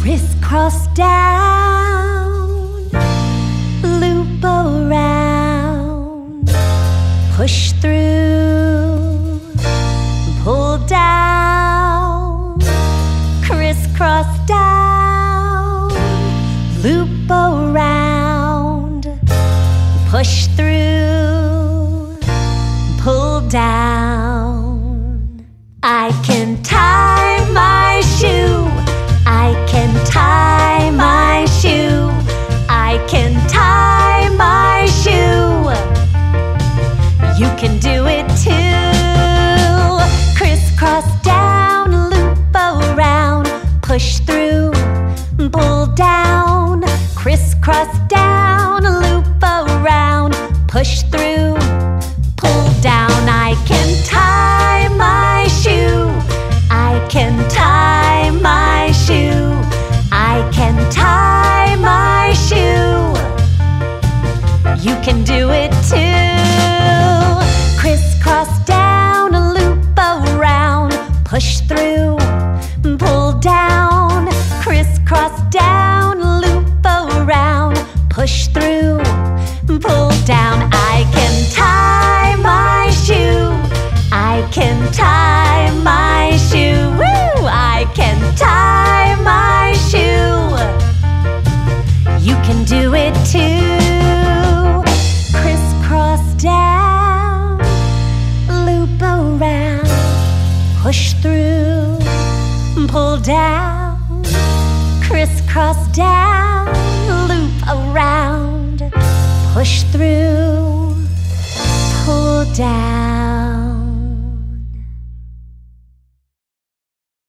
crisscross down, loop around, push through, pull down, crisscross down, loop around, push through, Crisscross down, a loop around, push through, pull down. I can tie my shoe. I can tie my shoe. I can tie my shoe. You can do it too. Crisscross down, a loop around, push through, pull down. Crisscross down, I can tie my shoe. Woo! I can tie my shoe. You can do it too. Crisscross down, loop around, push through, pull down, crisscross down, loop around, push through, pull down.